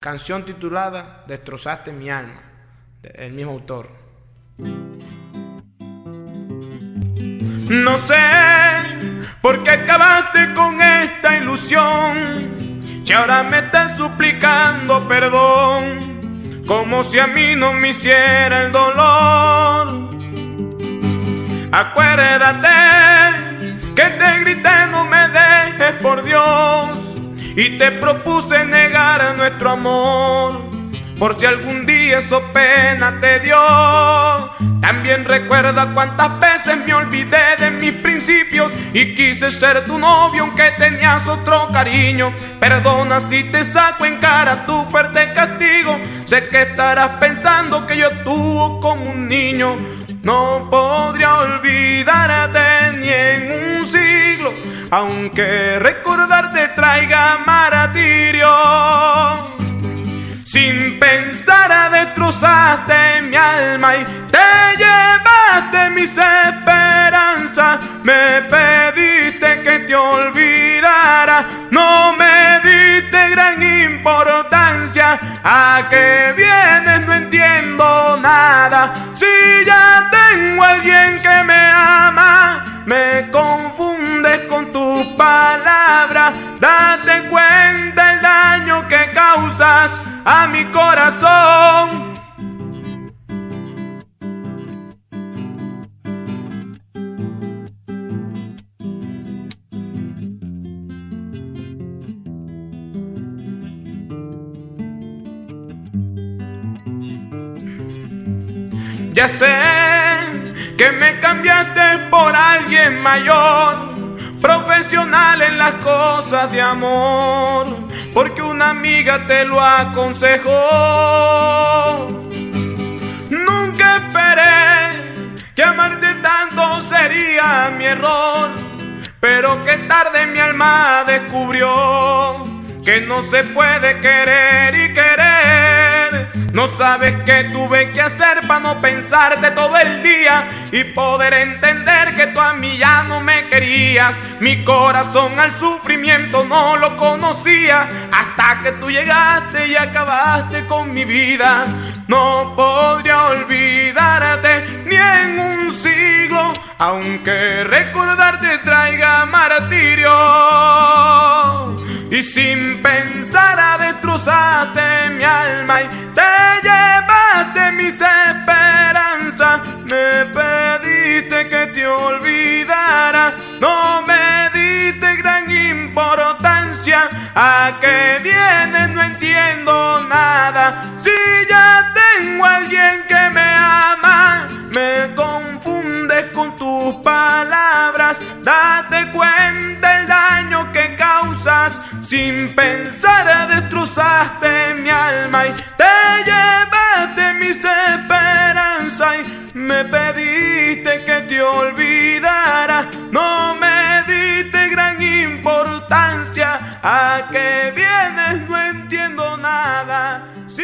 Canción titulada Destrozaste mi alma, el mismo autor. No sé por qué acabaste con esta ilusión. Si ahora me estás suplicando perdón, como si a mí no me hiciera el dolor. Acuérdate que te grité no me dejes por Dios y te propuse negar nuestro amor. Por si algún día eso pena te dio. También recuerda cuántas veces me olvidé de mis principios y quise ser tu novio aunque tenías otro cariño. Perdona si te saco en cara tu fuerte castigo. Sé que estarás pensando que yo tuvo como un niño. No podría olvidarte ni en un siglo, aunque recordarte traiga. Sin pensar destrozaste mi alma y te llevaste mis esperanzas. Me pediste que te olvidara, no me diste gran importancia. ¿A qué vienes? No entiendo nada. Si ya tengo alguien que me ama, a mi corazón. Ya sé que me cambiaste por alguien mayor, profesional en las cosas de amor, porque una amiga te lo aconsejó. Nunca esperé que amarte tanto sería mi error, pero que tarde mi alma descubrió que no se puede querer y querer. No sabes qué tuve que hacer para no pensarte todo el día y poder entender que tú a mí ya no me querías. Mi corazón al sufrimiento no lo conocía hasta que tú llegaste y acabaste con mi vida. No podría olvidarte ni en un siglo, aunque recordarte traiga martirio. Mi alma y te llevaste mis esperanzas. Me pediste que te olvidara, no me diste gran importancia. ¿A qué vienes? No entiendo nada. Si ya tengo a alguien que me ama, me confundes con tus palabras. Date cuenta el daño que causas. Sin pensar alma y te llevaste mis esperanzas y me pediste que te olvidara. No me diste gran importancia. ¿A qué vienes? No entiendo nada. Si